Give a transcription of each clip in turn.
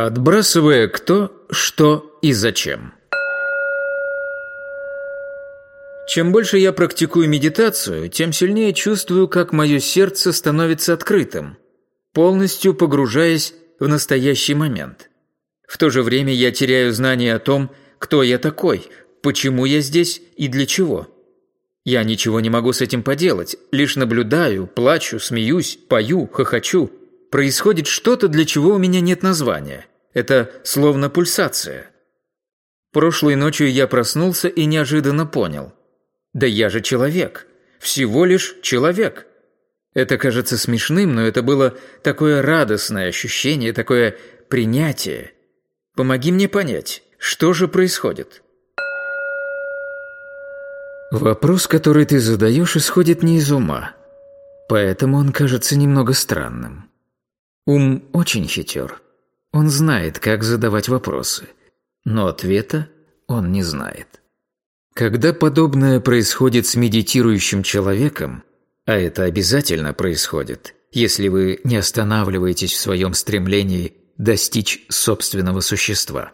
Отбрасывая кто, что и зачем. Чем больше я практикую медитацию, тем сильнее чувствую, как мое сердце становится открытым, полностью погружаясь в настоящий момент. В то же время я теряю знание о том, кто я такой, почему я здесь и для чего. Я ничего не могу с этим поделать, лишь наблюдаю, плачу, смеюсь, пою, хохочу. Происходит что-то, для чего у меня нет названия. Это словно пульсация. Прошлой ночью я проснулся и неожиданно понял. Да я же человек. Всего лишь человек. Это кажется смешным, но это было такое радостное ощущение, такое принятие. Помоги мне понять, что же происходит. Вопрос, который ты задаешь, исходит не из ума. Поэтому он кажется немного странным. Ум очень хитер. Он знает, как задавать вопросы. Но ответа он не знает. Когда подобное происходит с медитирующим человеком, а это обязательно происходит, если вы не останавливаетесь в своем стремлении достичь собственного существа,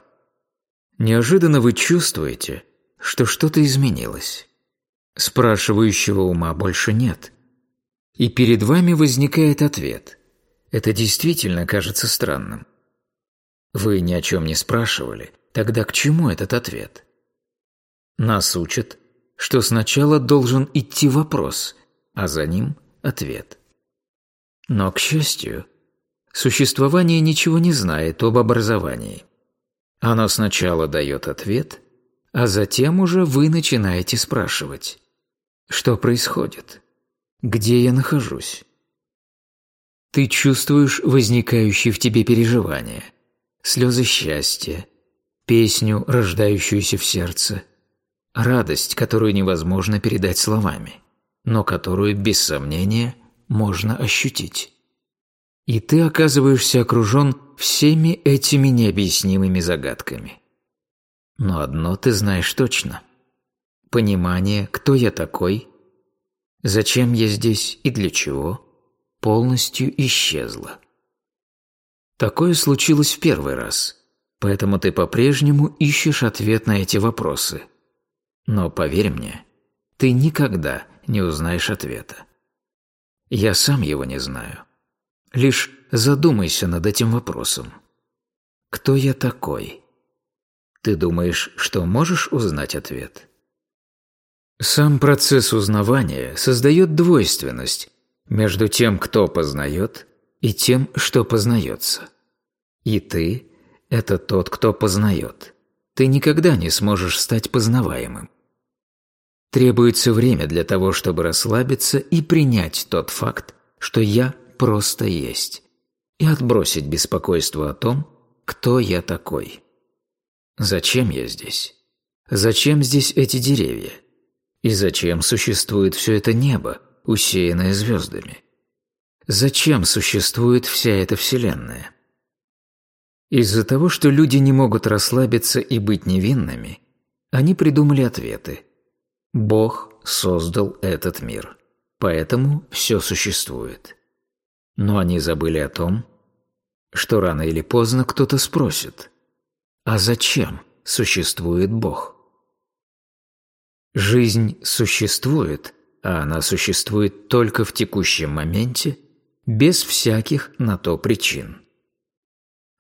неожиданно вы чувствуете, что что-то изменилось. Спрашивающего ума больше нет. И перед вами возникает ответ. Это действительно кажется странным. Вы ни о чем не спрашивали, тогда к чему этот ответ? Нас учат, что сначала должен идти вопрос, а за ним ответ. Но, к счастью, существование ничего не знает об образовании. Оно сначала дает ответ, а затем уже вы начинаете спрашивать. Что происходит? Где я нахожусь? Ты чувствуешь возникающие в тебе переживания, слезы счастья, песню, рождающуюся в сердце, радость, которую невозможно передать словами, но которую, без сомнения, можно ощутить. И ты оказываешься окружен всеми этими необъяснимыми загадками. Но одно ты знаешь точно – понимание, кто я такой, зачем я здесь и для чего, полностью исчезло. Такое случилось в первый раз, поэтому ты по-прежнему ищешь ответ на эти вопросы. Но поверь мне, ты никогда не узнаешь ответа. Я сам его не знаю. Лишь задумайся над этим вопросом. Кто я такой? Ты думаешь, что можешь узнать ответ? Сам процесс узнавания создает двойственность между тем, кто познает, и тем, что познается. И ты – это тот, кто познает. Ты никогда не сможешь стать познаваемым. Требуется время для того, чтобы расслабиться и принять тот факт, что я просто есть, и отбросить беспокойство о том, кто я такой. Зачем я здесь? Зачем здесь эти деревья? И зачем существует все это небо, усеянное звездами? Зачем существует вся эта Вселенная? Из-за того, что люди не могут расслабиться и быть невинными, они придумали ответы. Бог создал этот мир, поэтому все существует. Но они забыли о том, что рано или поздно кто-то спросит, а зачем существует Бог? Жизнь существует, а она существует только в текущем моменте, без всяких на то причин.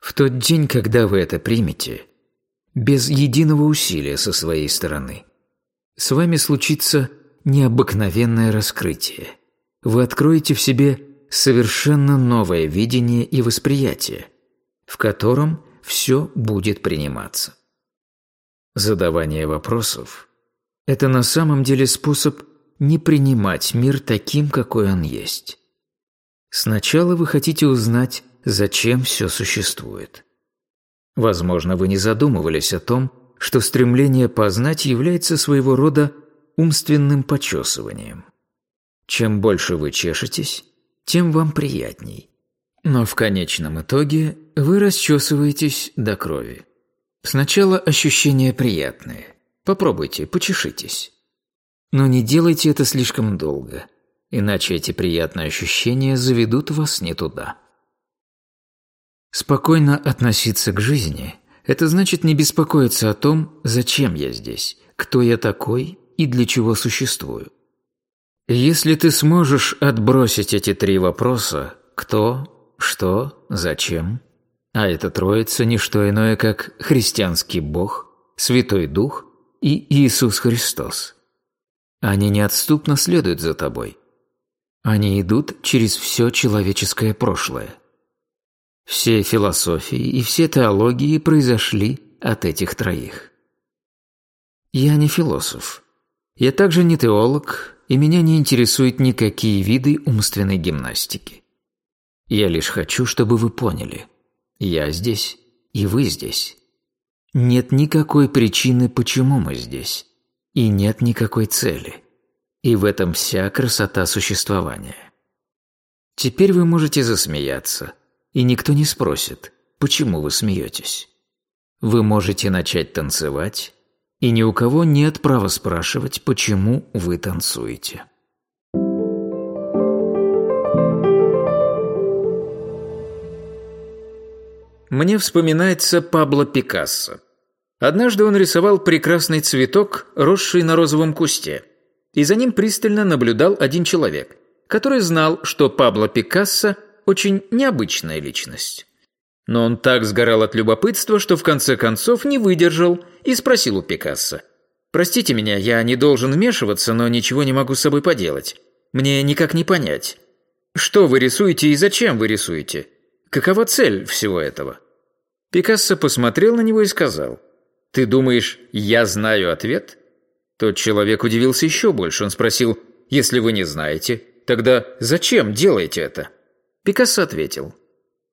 В тот день, когда вы это примете, без единого усилия со своей стороны, с вами случится необыкновенное раскрытие. Вы откроете в себе совершенно новое видение и восприятие, в котором все будет приниматься. Задавание вопросов – это на самом деле способ не принимать мир таким, какой он есть. Сначала вы хотите узнать, зачем все существует. Возможно, вы не задумывались о том, что стремление познать является своего рода умственным почесыванием. Чем больше вы чешетесь, тем вам приятней. Но в конечном итоге вы расчесываетесь до крови. Сначала ощущения приятные. Попробуйте, почешитесь. Но не делайте это слишком долго, иначе эти приятные ощущения заведут вас не туда. Спокойно относиться к жизни – это значит не беспокоиться о том, зачем я здесь, кто я такой и для чего существую. Если ты сможешь отбросить эти три вопроса – кто, что, зачем, а это троица – не что иное, как христианский Бог, Святой Дух и Иисус Христос. Они неотступно следуют за тобой. Они идут через все человеческое прошлое. Все философии и все теологии произошли от этих троих. Я не философ. Я также не теолог, и меня не интересуют никакие виды умственной гимнастики. Я лишь хочу, чтобы вы поняли. Я здесь, и вы здесь. Нет никакой причины, почему мы здесь. И нет никакой цели. И в этом вся красота существования. Теперь вы можете засмеяться, и никто не спросит, почему вы смеетесь. Вы можете начать танцевать, и ни у кого нет права спрашивать, почему вы танцуете. Мне вспоминается Пабло Пикассо. Однажды он рисовал прекрасный цветок, росший на розовом кусте, и за ним пристально наблюдал один человек, который знал, что Пабло Пикассо очень необычная личность. Но он так сгорал от любопытства, что в конце концов не выдержал и спросил у Пикассо. «Простите меня, я не должен вмешиваться, но ничего не могу с собой поделать. Мне никак не понять. Что вы рисуете и зачем вы рисуете? Какова цель всего этого?» Пикассо посмотрел на него и сказал. «Ты думаешь, я знаю ответ?» Тот человек удивился еще больше. Он спросил, «Если вы не знаете, тогда зачем делаете это?» Пикассо ответил,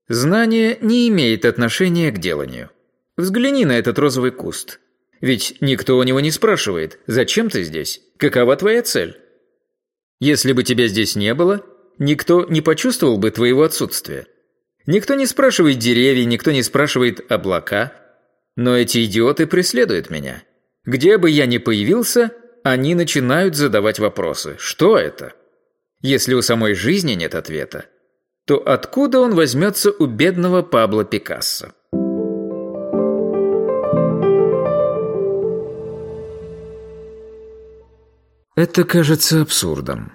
Знание не имеет отношения к деланию. Взгляни на этот розовый куст. Ведь никто у него не спрашивает, зачем ты здесь, какова твоя цель. Если бы тебя здесь не было, никто не почувствовал бы твоего отсутствия. Никто не спрашивает деревья, никто не спрашивает облака. Но эти идиоты преследуют меня. Где бы я ни появился, они начинают задавать вопросы. Что это? Если у самой жизни нет ответа, то откуда он возьмется у бедного Пабло Пикассо? Это кажется абсурдом.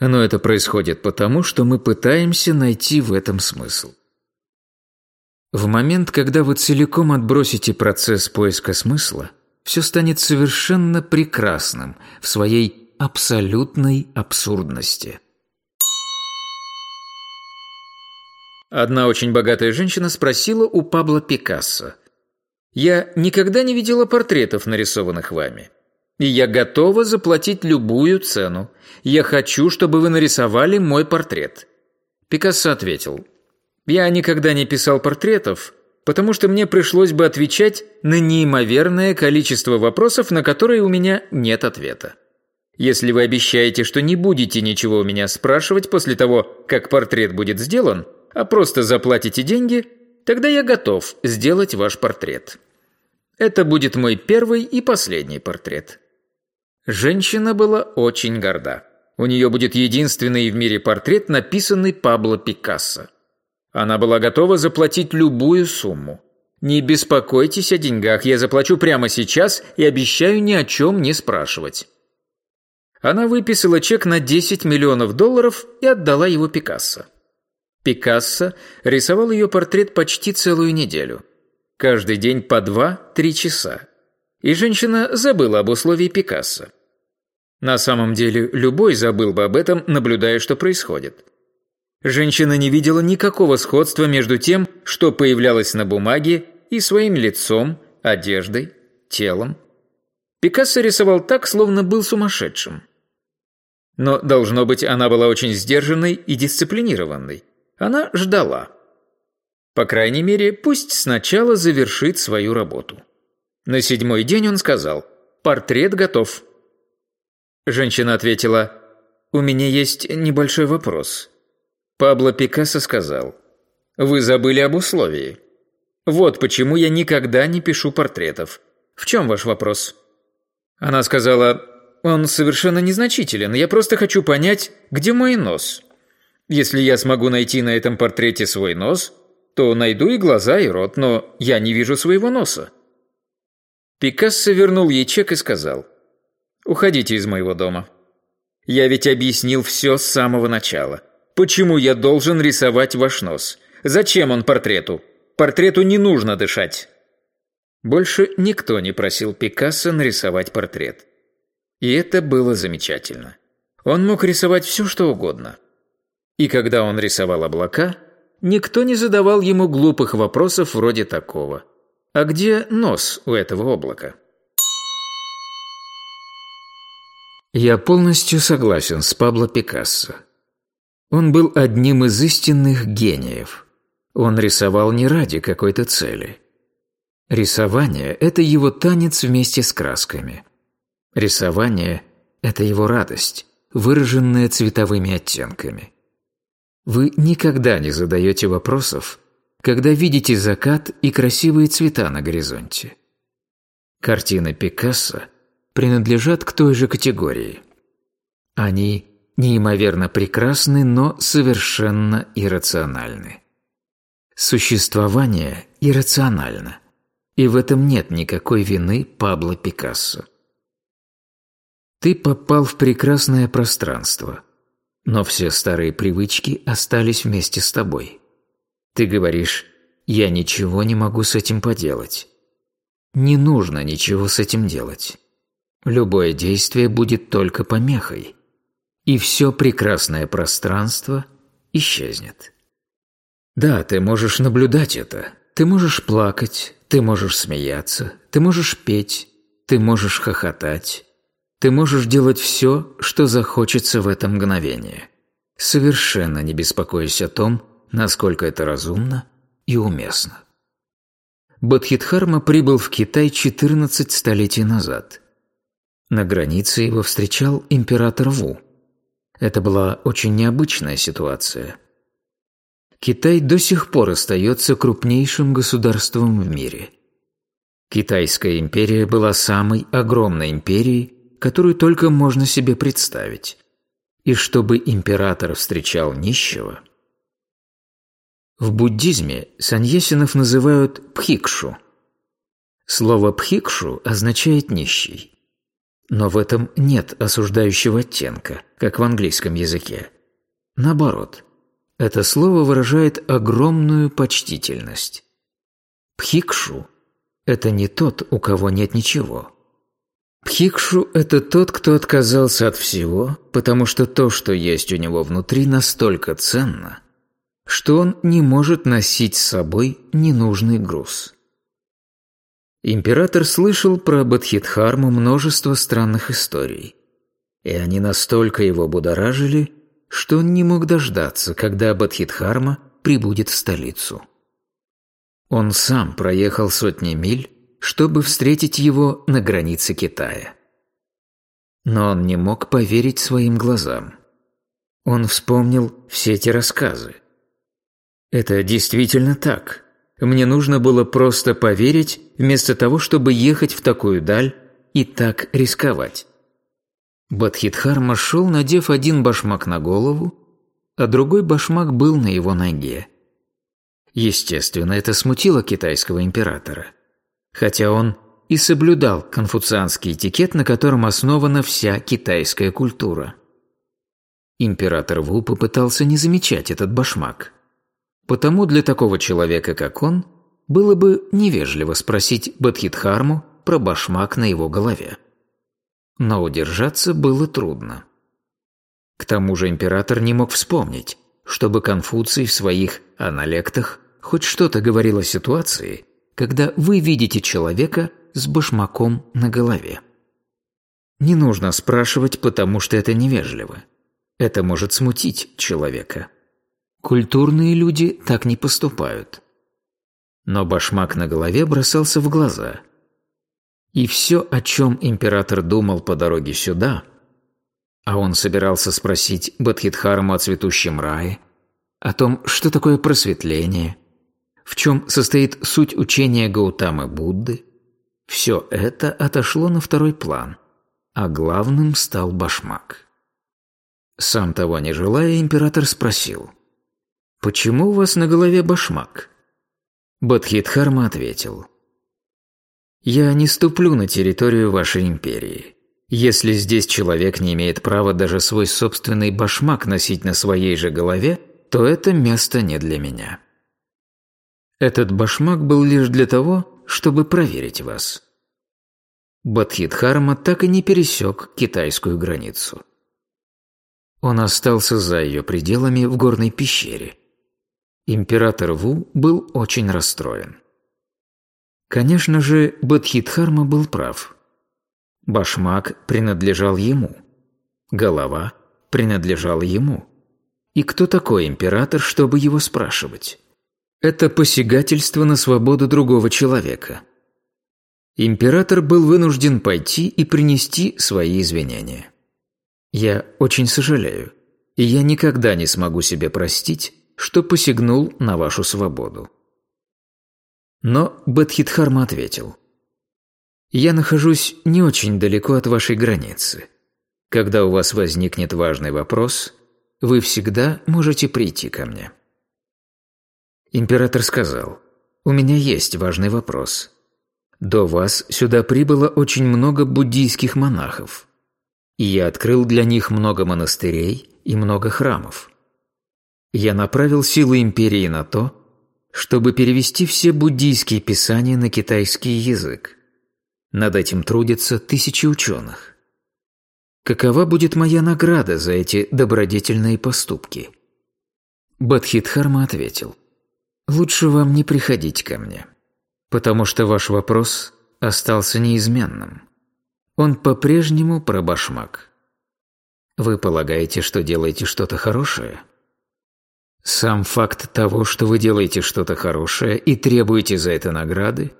Но это происходит потому, что мы пытаемся найти в этом смысл. В момент, когда вы целиком отбросите процесс поиска смысла, все станет совершенно прекрасным в своей абсолютной абсурдности – Одна очень богатая женщина спросила у Пабло Пикассо. «Я никогда не видела портретов, нарисованных вами. И я готова заплатить любую цену. Я хочу, чтобы вы нарисовали мой портрет». Пикассо ответил. «Я никогда не писал портретов, потому что мне пришлось бы отвечать на неимоверное количество вопросов, на которые у меня нет ответа. Если вы обещаете, что не будете ничего у меня спрашивать после того, как портрет будет сделан, а просто заплатите деньги, тогда я готов сделать ваш портрет. Это будет мой первый и последний портрет». Женщина была очень горда. У нее будет единственный в мире портрет, написанный Пабло Пикассо. Она была готова заплатить любую сумму. «Не беспокойтесь о деньгах, я заплачу прямо сейчас и обещаю ни о чем не спрашивать». Она выписала чек на 10 миллионов долларов и отдала его Пикассо. Пикассо рисовал ее портрет почти целую неделю. Каждый день по два-три часа. И женщина забыла об условии Пикассо. На самом деле, любой забыл бы об этом, наблюдая, что происходит. Женщина не видела никакого сходства между тем, что появлялось на бумаге, и своим лицом, одеждой, телом. Пикассо рисовал так, словно был сумасшедшим. Но, должно быть, она была очень сдержанной и дисциплинированной. Она ждала. По крайней мере, пусть сначала завершит свою работу. На седьмой день он сказал «Портрет готов». Женщина ответила «У меня есть небольшой вопрос». Пабло Пикассо сказал «Вы забыли об условии. Вот почему я никогда не пишу портретов. В чем ваш вопрос?» Она сказала «Он совершенно незначителен. Я просто хочу понять, где мой нос». Если я смогу найти на этом портрете свой нос, то найду и глаза, и рот, но я не вижу своего носа». Пикассо вернул ей чек и сказал, «Уходите из моего дома. Я ведь объяснил все с самого начала. Почему я должен рисовать ваш нос? Зачем он портрету? Портрету не нужно дышать». Больше никто не просил Пикассо нарисовать портрет. И это было замечательно. Он мог рисовать все, что угодно. И когда он рисовал облака, никто не задавал ему глупых вопросов вроде такого. «А где нос у этого облака?» Я полностью согласен с Пабло Пикассо. Он был одним из истинных гениев. Он рисовал не ради какой-то цели. Рисование – это его танец вместе с красками. Рисование – это его радость, выраженная цветовыми оттенками. Вы никогда не задаете вопросов, когда видите закат и красивые цвета на горизонте. Картины Пикассо принадлежат к той же категории. Они неимоверно прекрасны, но совершенно иррациональны. Существование иррационально – и в этом нет никакой вины Пабло Пикассо. Ты попал в прекрасное пространство, но все старые привычки остались вместе с тобой. Ты говоришь «я ничего не могу с этим поделать». Не нужно ничего с этим делать. Любое действие будет только помехой, и все прекрасное пространство исчезнет. Да, ты можешь наблюдать это, ты можешь плакать, ты можешь смеяться, ты можешь петь, ты можешь хохотать. Ты можешь делать все, что захочется в это мгновение, совершенно не беспокоясь о том, насколько это разумно и уместно. Бодхидхарма прибыл в Китай 14 столетий назад. На границе его встречал император Ву. Это была очень необычная ситуация – Китай до сих пор остается крупнейшим государством в мире. Китайская империя была самой огромной империей, которую только можно себе представить. И чтобы император встречал нищего. В буддизме саньясинов называют пхикшу. Слово пхикшу означает нищий. Но в этом нет осуждающего оттенка, как в английском языке. Наоборот – это слово выражает огромную почтительность. Пхикшу – это не тот, у кого нет ничего. Пхикшу – это тот, кто отказался от всего, потому что то, что есть у него внутри, настолько ценно, что он не может носить с собой ненужный груз. Император слышал про Бадхидхарму множество странных историй, и они настолько его будоражили, что он не мог дождаться, когда Бадхидхарма прибудет в столицу. Он сам проехал сотни миль, чтобы встретить его на границе Китая. Но он не мог поверить своим глазам. Он вспомнил все эти рассказы. Это действительно так. Мне нужно было просто поверить, вместо того, чтобы ехать в такую даль и так рисковать. Бадхидхарма шел, надев один башмак на голову, а другой башмак был на его ноге. Естественно, это смутило китайского императора. Хотя он и соблюдал конфуцианский этикет, на котором основана вся китайская культура. Император Ву попытался не замечать этот башмак. Потому для такого человека, как он, было бы невежливо спросить Бадхидхарму про башмак на его голове но удержаться было трудно. К тому же император не мог вспомнить, чтобы Конфуций в своих аналектах хоть что-то говорил о ситуации, когда вы видите человека с башмаком на голове. Не нужно спрашивать, потому что это невежливо. Это может смутить человека. Культурные люди так не поступают. Но башмак на голове бросался в глаза, и все, о чем император думал по дороге сюда, а он собирался спросить Бадхидхарму о цветущем рае, о том, что такое просветление, в чем состоит суть учения Гаутамы Будды, все это отошло на второй план, а главным стал башмак. Сам того не желая, император спросил, «Почему у вас на голове башмак? Бадхидхарма ответил. «Я не ступлю на территорию вашей империи. Если здесь человек не имеет права даже свой собственный башмак носить на своей же голове, то это место не для меня. Этот башмак был лишь для того, чтобы проверить вас». Бадхидхарма так и не пересек китайскую границу. Он остался за ее пределами в горной пещере. Император Ву был очень расстроен. Конечно же, Бадхидхарма был прав. Башмак принадлежал ему. Голова принадлежала ему. И кто такой император, чтобы его спрашивать? Это посягательство на свободу другого человека. Император был вынужден пойти и принести свои извинения. Я очень сожалею, и я никогда не смогу себе простить, что посягнул на вашу свободу. Но Бадхидхарма ответил. «Я нахожусь не очень далеко от вашей границы. Когда у вас возникнет важный вопрос, вы всегда можете прийти ко мне». Император сказал, «У меня есть важный вопрос. До вас сюда прибыло очень много буддийских монахов и я открыл для них много монастырей и много храмов. Я направил силы империи на то, чтобы перевести все буддийские писания на китайский язык. Над этим трудятся тысячи ученых. Какова будет моя награда за эти добродетельные поступки? Бадхидхарма ответил, «Лучше вам не приходить ко мне, потому что ваш вопрос остался неизменным. Он по-прежнему про башмак. Вы полагаете, что делаете что-то хорошее? Сам факт того, что вы делаете что-то хорошее и требуете за это награды,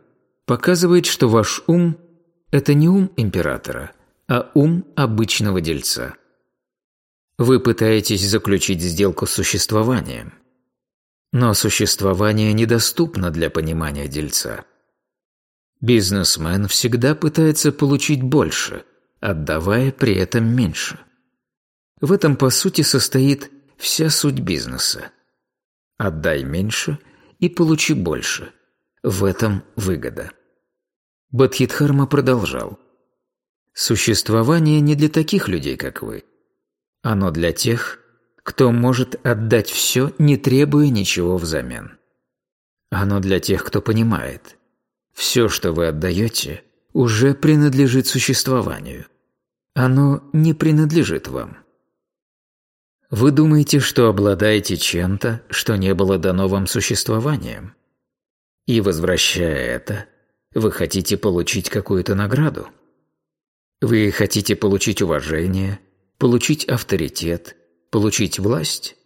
показывает, что ваш ум – это не ум императора, а ум обычного дельца. Вы пытаетесь заключить сделку с существованием. Но существование недоступно для понимания дельца. Бизнесмен всегда пытается получить больше, отдавая при этом меньше. В этом, по сути, состоит вся суть бизнеса. Отдай меньше и получи больше. В этом выгода. Бадхидхарма продолжал. Существование не для таких людей, как вы. Оно для тех, кто может отдать все, не требуя ничего взамен. Оно для тех, кто понимает – все, что вы отдаете, уже принадлежит существованию. Оно не принадлежит вам. Вы думаете, что обладаете чем-то, что не было дано вам существованием? И, возвращая это, вы хотите получить какую-то награду? Вы хотите получить уважение, получить авторитет, получить власть?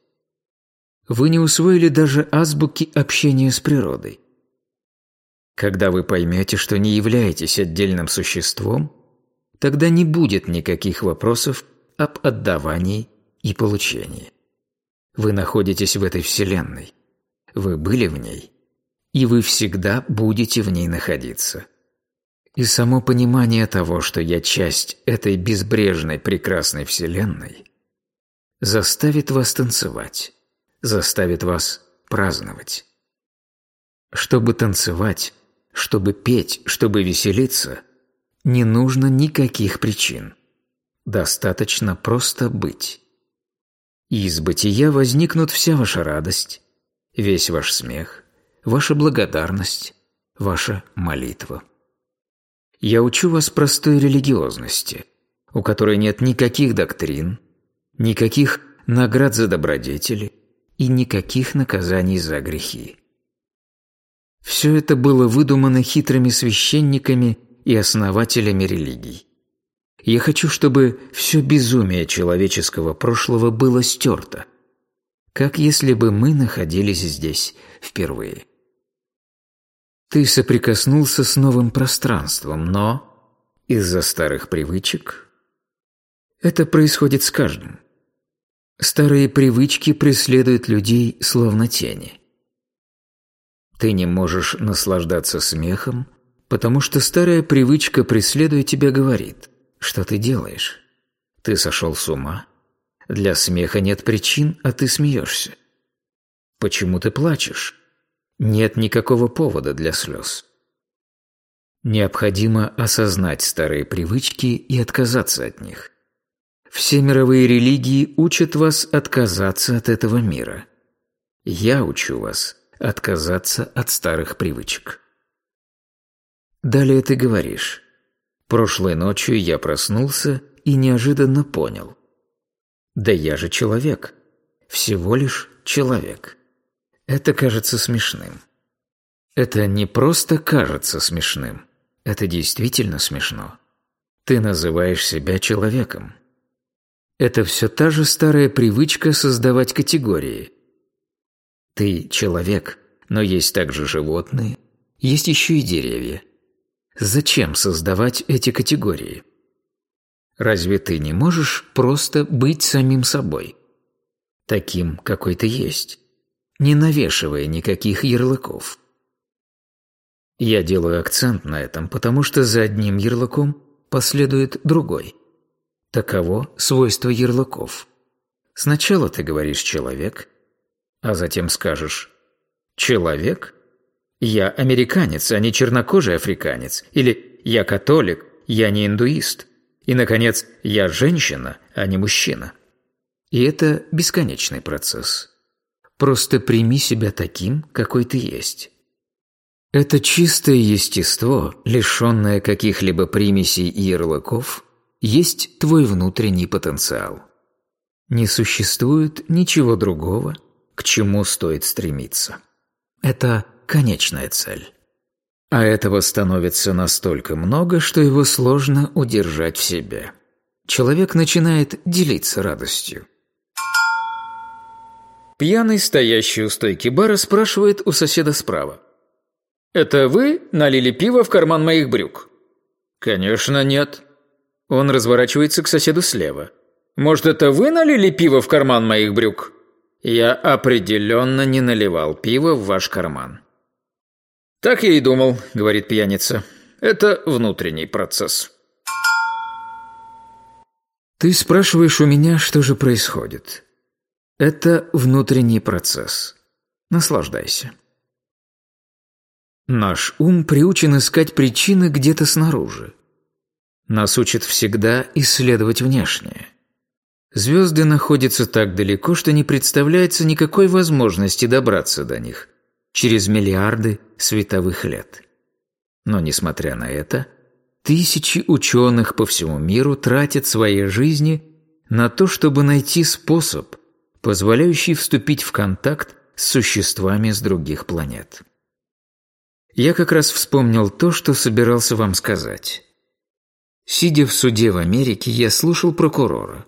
Вы не усвоили даже азбуки общения с природой. Когда вы поймете, что не являетесь отдельным существом, тогда не будет никаких вопросов об отдавании и получении. Вы находитесь в этой вселенной. Вы были в ней, и вы всегда будете в ней находиться. И само понимание того, что я часть этой безбрежной прекрасной вселенной, заставит вас танцевать, заставит вас праздновать. Чтобы танцевать, чтобы петь, чтобы веселиться, не нужно никаких причин. Достаточно просто быть. Из бытия возникнут вся ваша радость, весь ваш смех, ваша благодарность, ваша молитва. Я учу вас простой религиозности, у которой нет никаких доктрин, никаких наград за добродетели и никаких наказаний за грехи. Все это было выдумано хитрыми священниками и основателями религий. Я хочу, чтобы все безумие человеческого прошлого было стерто, как если бы мы находились здесь впервые. Ты соприкоснулся с новым пространством, но из-за старых привычек это происходит с каждым. Старые привычки преследуют людей словно тени – ты не можешь наслаждаться смехом, потому что старая привычка, преследуя тебя, говорит, что ты делаешь. Ты сошел с ума. Для смеха нет причин, а ты смеешься. Почему ты плачешь? нет никакого повода для слез. Необходимо осознать старые привычки и отказаться от них. Все мировые религии учат вас отказаться от этого мира. Я учу вас отказаться от старых привычек. Далее ты говоришь. Прошлой ночью я проснулся и неожиданно понял. Да я же человек. Всего лишь человек. Это кажется смешным. Это не просто кажется смешным. Это действительно смешно. Ты называешь себя человеком. Это все та же старая привычка создавать категории. Ты человек, но есть также животные, есть еще и деревья. Зачем создавать эти категории? Разве ты не можешь просто быть самим собой? Таким, какой ты есть, не навешивая никаких ярлыков. Я делаю акцент на этом, потому что за одним ярлыком последует другой. Таково свойство ярлыков. Сначала ты говоришь «человек», а затем скажешь «человек»? Я американец, а не чернокожий африканец. Или я католик, я не индуист. И, наконец, я женщина, а не мужчина. И это бесконечный процесс. Просто прими себя таким, какой ты есть. Это чистое естество, лишенное каких-либо примесей и ярлыков, есть твой внутренний потенциал. Не существует ничего другого, к чему стоит стремиться. Это конечная цель. А этого становится настолько много, что его сложно удержать в себе. Человек начинает делиться радостью. Пьяный, стоящий у стойки бара, спрашивает у соседа справа. «Это вы налили пиво в карман моих брюк?» «Конечно нет». Он разворачивается к соседу слева. «Может, это вы налили пиво в карман моих брюк?» «Я определенно не наливал пиво в ваш карман». «Так я и думал», — говорит пьяница. «Это внутренний процесс». Ты спрашиваешь у меня, что же происходит. Это внутренний процесс. Наслаждайся. Наш ум приучен искать причины где-то снаружи. Нас учат всегда исследовать внешнее. Звезды находятся так далеко, что не представляется никакой возможности добраться до них через миллиарды световых лет. Но, несмотря на это, тысячи ученых по всему миру тратят свои жизни на то, чтобы найти способ, позволяющий вступить в контакт с существами с других планет. Я как раз вспомнил то, что собирался вам сказать. Сидя в суде в Америке, я слушал прокурора.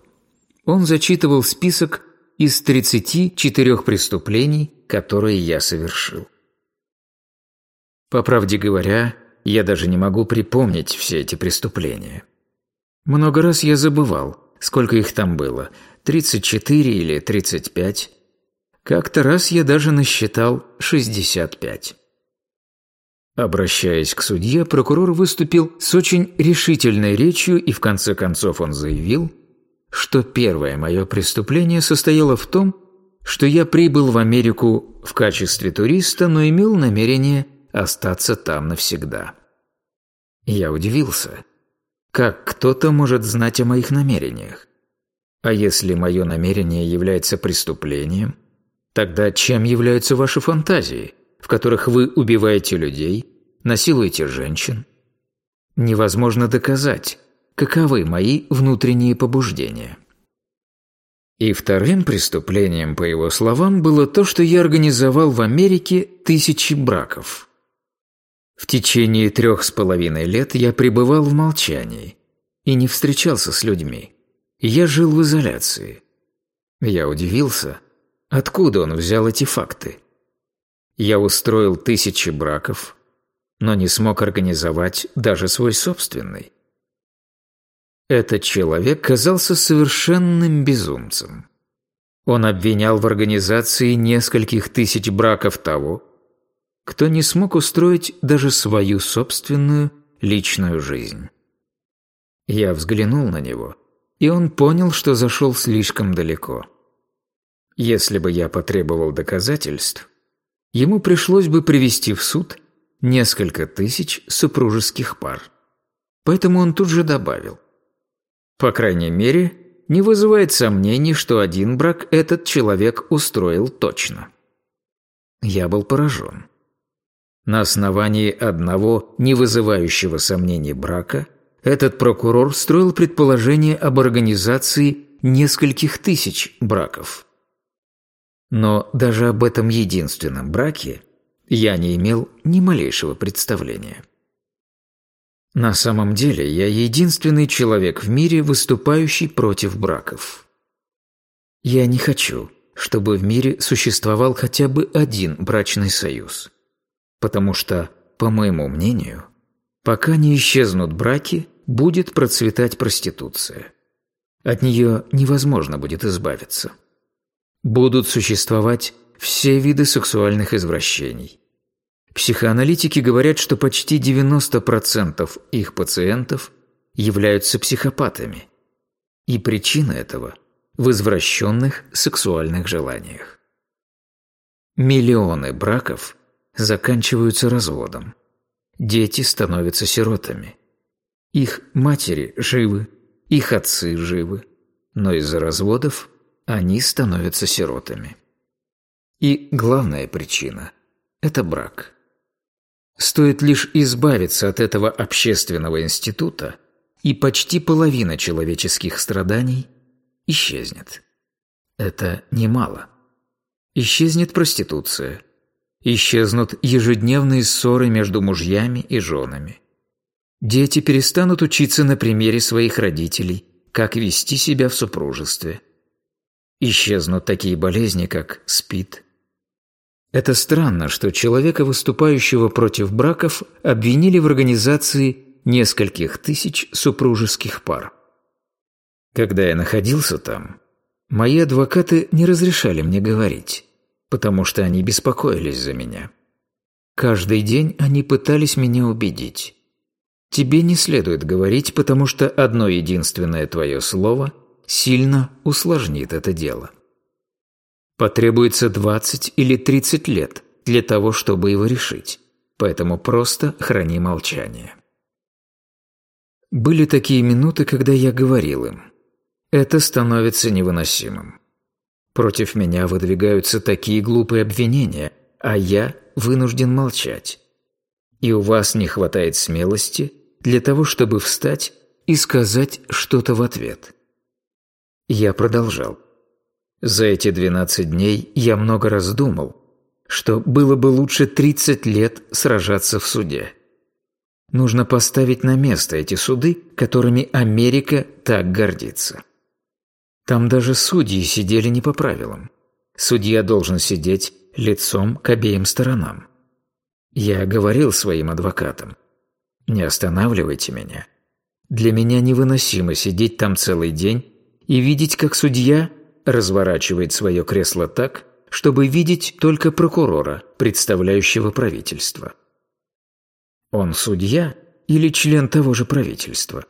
Он зачитывал список из 34 преступлений, которые я совершил. По правде говоря, я даже не могу припомнить все эти преступления. Много раз я забывал, сколько их там было, 34 или 35. Как-то раз я даже насчитал 65. Обращаясь к судье, прокурор выступил с очень решительной речью и в конце концов он заявил, что первое мое преступление состояло в том, что я прибыл в Америку в качестве туриста, но имел намерение остаться там навсегда. Я удивился. Как кто-то может знать о моих намерениях? А если мое намерение является преступлением, тогда чем являются ваши фантазии – в которых вы убиваете людей, насилуете женщин. Невозможно доказать, каковы мои внутренние побуждения. И вторым преступлением, по его словам, было то, что я организовал в Америке тысячи браков. В течение трех с половиной лет я пребывал в молчании и не встречался с людьми. Я жил в изоляции. Я удивился, откуда он взял эти факты. Я устроил тысячи браков, но не смог организовать даже свой собственный. Этот человек казался совершенным безумцем. Он обвинял в организации нескольких тысяч браков того, кто не смог устроить даже свою собственную личную жизнь. Я взглянул на него, и он понял, что зашел слишком далеко. Если бы я потребовал доказательств, ему пришлось бы привести в суд несколько тысяч супружеских пар. Поэтому он тут же добавил. По крайней мере, не вызывает сомнений, что один брак этот человек устроил точно. Я был поражен. На основании одного не вызывающего сомнений брака этот прокурор строил предположение об организации нескольких тысяч браков. Но даже об этом единственном браке я не имел ни малейшего представления. На самом деле я единственный человек в мире, выступающий против браков. Я не хочу, чтобы в мире существовал хотя бы один брачный союз. Потому что, по моему мнению, пока не исчезнут браки, будет процветать проституция. От нее невозможно будет избавиться. Будут существовать все виды сексуальных извращений. Психоаналитики говорят, что почти 90% их пациентов являются психопатами. И причина этого в извращенных сексуальных желаниях. Миллионы браков заканчиваются разводом. Дети становятся сиротами. Их матери живы, их отцы живы, но из-за разводов они становятся сиротами. И главная причина – это брак. Стоит лишь избавиться от этого общественного института, и почти половина человеческих страданий исчезнет. Это немало. Исчезнет проституция. Исчезнут ежедневные ссоры между мужьями и женами. Дети перестанут учиться на примере своих родителей, как вести себя в супружестве. Исчезнут такие болезни, как СПИД, это странно, что человека, выступающего против браков, обвинили в организации нескольких тысяч супружеских пар. Когда я находился там, мои адвокаты не разрешали мне говорить, потому что они беспокоились за меня. Каждый день они пытались меня убедить. Тебе не следует говорить, потому что одно единственное твое слово сильно усложнит это дело. Потребуется 20 или 30 лет для того, чтобы его решить, поэтому просто храни молчание. Были такие минуты, когда я говорил им. Это становится невыносимым. Против меня выдвигаются такие глупые обвинения, а я вынужден молчать. И у вас не хватает смелости для того, чтобы встать и сказать что-то в ответ. Я продолжал. За эти 12 дней я много раз думал, что было бы лучше 30 лет сражаться в суде. Нужно поставить на место эти суды, которыми Америка так гордится. Там даже судьи сидели не по правилам. Судья должен сидеть лицом к обеим сторонам. Я говорил своим адвокатам, не останавливайте меня. Для меня невыносимо сидеть там целый день и видеть, как судья разворачивает свое кресло так, чтобы видеть только прокурора, представляющего правительство. Он судья или член того же правительства?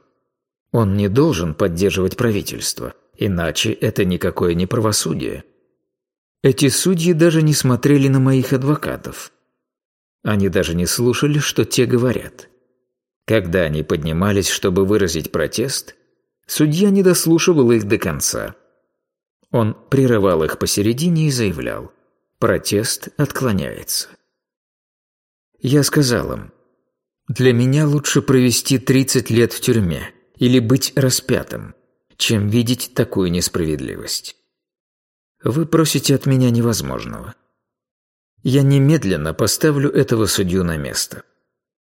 Он не должен поддерживать правительство, иначе это никакое не правосудие. Эти судьи даже не смотрели на моих адвокатов. Они даже не слушали, что те говорят. Когда они поднимались, чтобы выразить протест, судья не дослушивал их до конца – он прерывал их посередине и заявлял «Протест отклоняется». Я сказал им «Для меня лучше провести 30 лет в тюрьме или быть распятым, чем видеть такую несправедливость. Вы просите от меня невозможного. Я немедленно поставлю этого судью на место.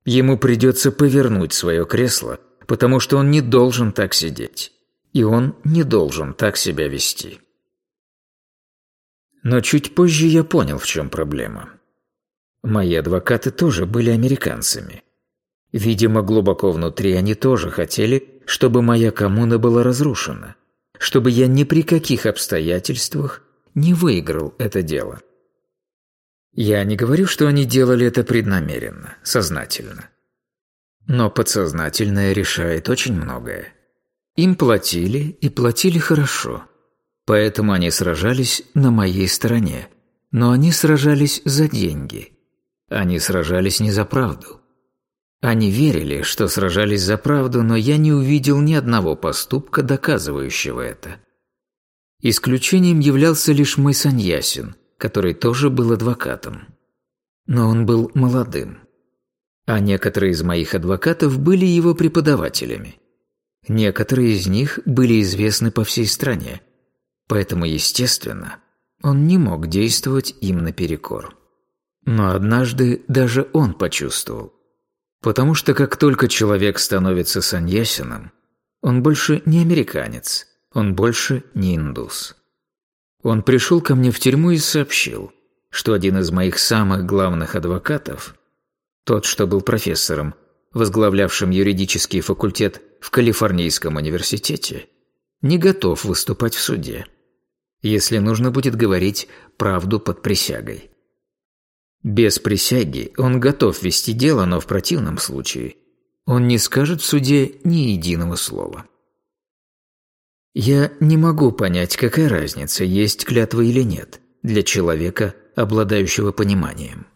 Ему придется повернуть свое кресло, потому что он не должен так сидеть, и он не должен так себя вести». Но чуть позже я понял, в чем проблема. Мои адвокаты тоже были американцами. Видимо, глубоко внутри они тоже хотели, чтобы моя коммуна была разрушена, чтобы я ни при каких обстоятельствах не выиграл это дело. Я не говорю, что они делали это преднамеренно, сознательно. Но подсознательное решает очень многое. Им платили, и платили хорошо – Поэтому они сражались на моей стороне, но они сражались за деньги. Они сражались не за правду. Они верили, что сражались за правду, но я не увидел ни одного поступка, доказывающего это. Исключением являлся лишь мой Саньясин, который тоже был адвокатом. Но он был молодым. А некоторые из моих адвокатов были его преподавателями. Некоторые из них были известны по всей стране, поэтому, естественно, он не мог действовать им наперекор. Но однажды даже он почувствовал. Потому что как только человек становится саньясином, он больше не американец, он больше не индус. Он пришел ко мне в тюрьму и сообщил, что один из моих самых главных адвокатов, тот, что был профессором, возглавлявшим юридический факультет в Калифорнийском университете, не готов выступать в суде, если нужно будет говорить правду под присягой. Без присяги он готов вести дело, но в противном случае он не скажет в суде ни единого слова. Я не могу понять, какая разница, есть клятва или нет, для человека, обладающего пониманием.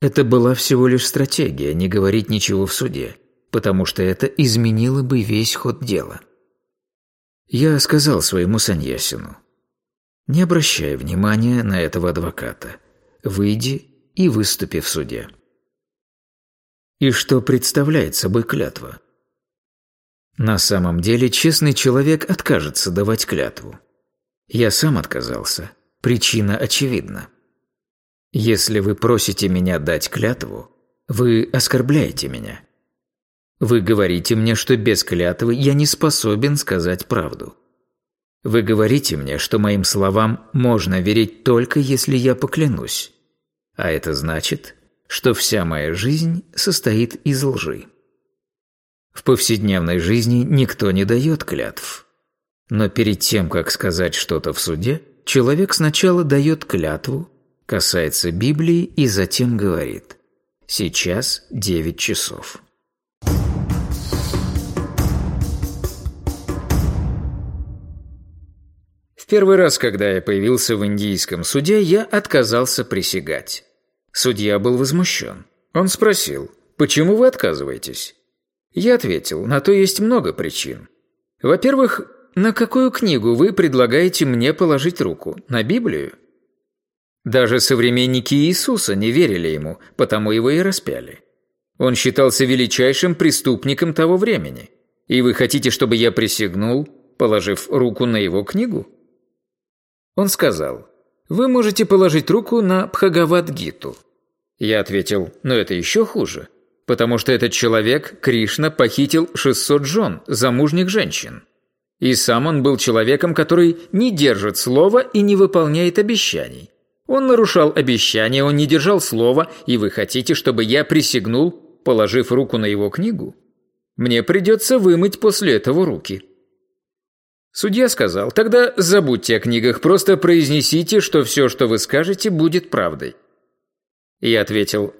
Это была всего лишь стратегия не говорить ничего в суде, потому что это изменило бы весь ход дела. Я сказал своему Саньясину, не обращай внимания на этого адвоката – выйди и выступи в суде. И что представляет собой клятва? На самом деле честный человек откажется давать клятву. Я сам отказался. Причина очевидна. Если вы просите меня дать клятву, вы оскорбляете меня. Вы говорите мне, что без клятвы я не способен сказать правду. Вы говорите мне, что моим словам можно верить только если я поклянусь. А это значит, что вся моя жизнь состоит из лжи. В повседневной жизни никто не дает клятв. Но перед тем, как сказать что-то в суде, человек сначала дает клятву, касается Библии и затем говорит «Сейчас девять часов». Первый раз, когда я появился в индийском суде, я отказался присягать. Судья был возмущен. Он спросил, «Почему вы отказываетесь?» Я ответил, на то есть много причин. Во-первых, на какую книгу вы предлагаете мне положить руку? На Библию? Даже современники Иисуса не верили ему, потому его и распяли. Он считался величайшим преступником того времени. И вы хотите, чтобы я присягнул, положив руку на его книгу? Он сказал, вы можете положить руку на Бхагавад-гиту. Я ответил, но это еще хуже, потому что этот человек, Кришна, похитил 600 жен, замужних женщин. И сам он был человеком, который не держит слова и не выполняет обещаний. Он нарушал обещания, он не держал слова, и вы хотите, чтобы я присягнул, положив руку на его книгу? Мне придется вымыть после этого руки. Судья сказал, тогда забудьте о книгах, просто произнесите, что все, что вы скажете, будет правдой. Я ответил,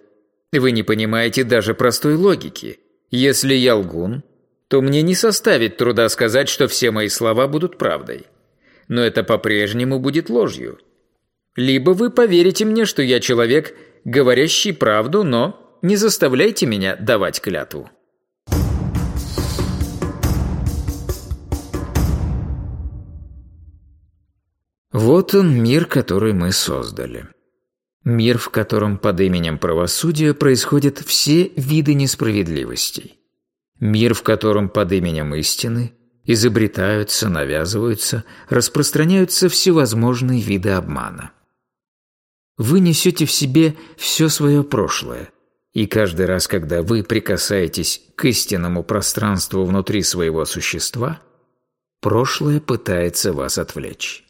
вы не понимаете даже простой логики. Если я лгун, то мне не составит труда сказать, что все мои слова будут правдой. Но это по-прежнему будет ложью. Либо вы поверите мне, что я человек, говорящий правду, но не заставляйте меня давать клятву. Вот он мир, который мы создали. Мир, в котором под именем правосудия происходят все виды несправедливостей. Мир, в котором под именем истины изобретаются, навязываются, распространяются всевозможные виды обмана. Вы несете в себе все свое прошлое, и каждый раз, когда вы прикасаетесь к истинному пространству внутри своего существа, прошлое пытается вас отвлечь.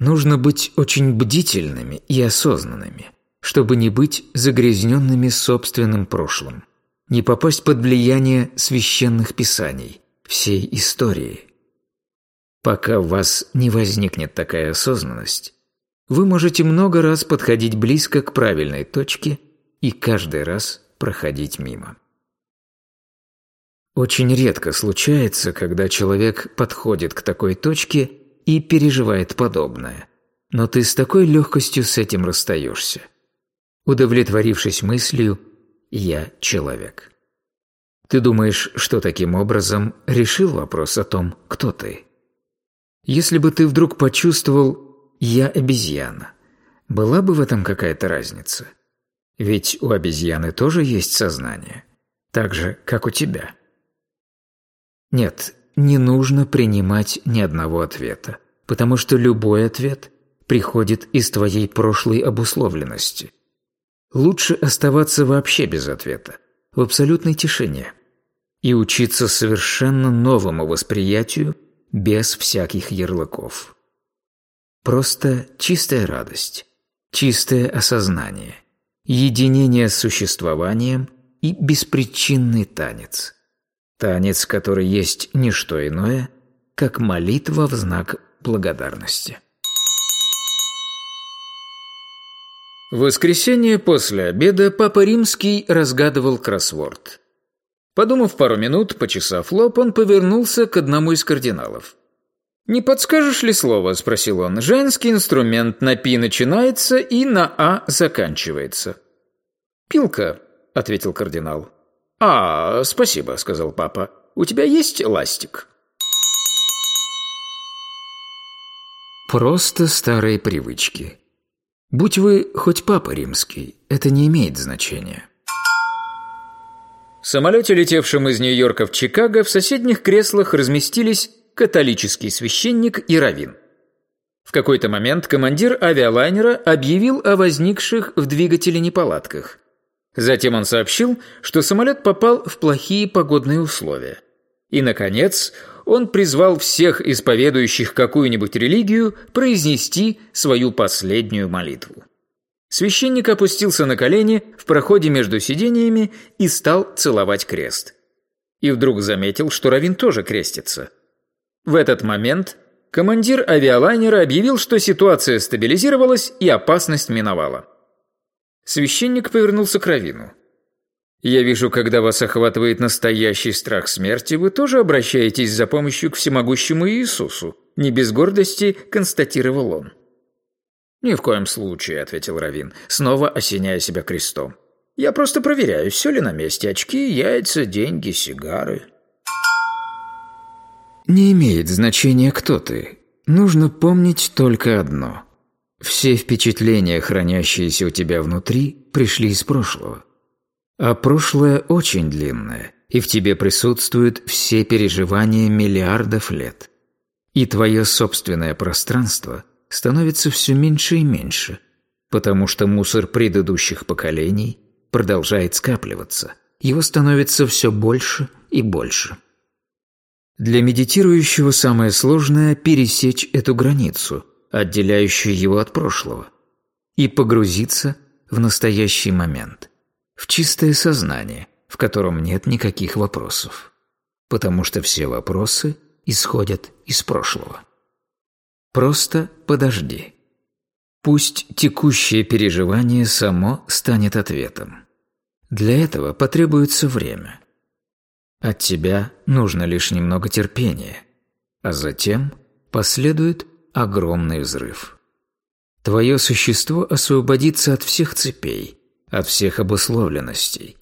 Нужно быть очень бдительными и осознанными, чтобы не быть загрязненными собственным прошлым, не попасть под влияние священных писаний, всей истории. Пока у вас не возникнет такая осознанность, вы можете много раз подходить близко к правильной точке и каждый раз проходить мимо. Очень редко случается, когда человек подходит к такой точке и переживает подобное. но ты с такой легкостью с этим расстаешься, удовлетворившись мыслью «я человек». Ты думаешь, что таким образом решил вопрос о том, кто ты? Если бы ты вдруг почувствовал «я обезьяна», была бы в этом какая-то разница? Ведь у обезьяны тоже есть сознание, так же, как у тебя. Нет, не нужно принимать ни одного ответа, потому что любой ответ приходит из твоей прошлой обусловленности. Лучше оставаться вообще без ответа, в абсолютной тишине, и учиться совершенно новому восприятию без всяких ярлыков. Просто чистая радость, чистое осознание, единение с существованием и беспричинный танец. Танец, который есть не что иное, как молитва в знак благодарности. В воскресенье после обеда Папа Римский разгадывал кроссворд. Подумав пару минут, почесав лоб, он повернулся к одному из кардиналов. «Не подскажешь ли слово?» – спросил он. «Женский инструмент на «пи» начинается и на «а» заканчивается». «Пилка», – ответил кардинал. «А, спасибо», – сказал папа. «У тебя есть ластик?» Просто старые привычки. Будь вы хоть папа римский, это не имеет значения. В самолете, летевшем из Нью-Йорка в Чикаго, в соседних креслах разместились католический священник и раввин. В какой-то момент командир авиалайнера объявил о возникших в двигателе неполадках. Затем он сообщил, что самолет попал в плохие погодные условия. И, наконец, он призвал всех исповедующих какую-нибудь религию произнести свою последнюю молитву. Священник опустился на колени в проходе между сидениями и стал целовать крест. И вдруг заметил, что Равин тоже крестится. В этот момент командир авиалайнера объявил, что ситуация стабилизировалась и опасность миновала. Священник повернулся к Равину. «Я вижу, когда вас охватывает настоящий страх смерти, вы тоже обращаетесь за помощью к всемогущему Иисусу», не без гордости констатировал он. «Ни в коем случае», — ответил Равин, снова осеняя себя крестом. «Я просто проверяю, все ли на месте. Очки, яйца, деньги, сигары». Не имеет значения, кто ты. Нужно помнить только одно. Все впечатления, хранящиеся у тебя внутри, пришли из прошлого. А прошлое очень длинное, и в тебе присутствуют все переживания миллиардов лет. И твое собственное пространство становится все меньше и меньше, потому что мусор предыдущих поколений продолжает скапливаться, его становится все больше и больше. Для медитирующего самое сложное – пересечь эту границу, отделяющую его от прошлого, и погрузиться в настоящий момент, в чистое сознание, в котором нет никаких вопросов, потому что все вопросы исходят из прошлого. Просто подожди. Пусть текущее переживание само станет ответом. Для этого потребуется время. От тебя нужно лишь немного терпения, а затем последует огромный взрыв. Твое существо освободится от всех цепей, от всех обусловленностей,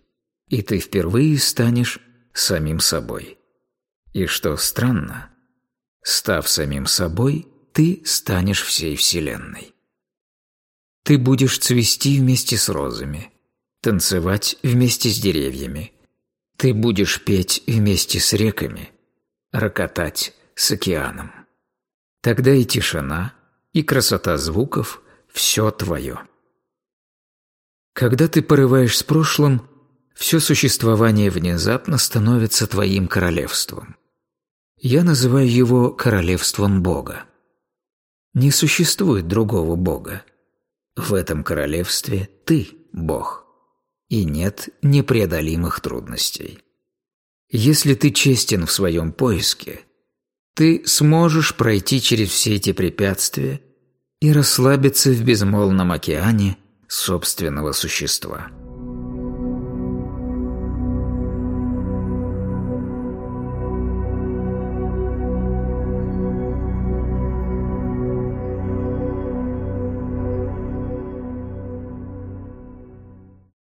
и ты впервые станешь самим собой. И что странно, став самим собой – ты станешь всей Вселенной. Ты будешь цвести вместе с розами, танцевать вместе с деревьями. Ты будешь петь вместе с реками, рокотать с океаном. Тогда и тишина, и красота звуков – все твое. Когда ты порываешь с прошлым, все существование внезапно становится твоим королевством. Я называю его королевством Бога. Не существует другого Бога. В этом королевстве ты – Бог. И нет непреодолимых трудностей. Если ты честен в своем поиске, ты сможешь пройти через все эти препятствия и расслабиться в безмолвном океане собственного существа.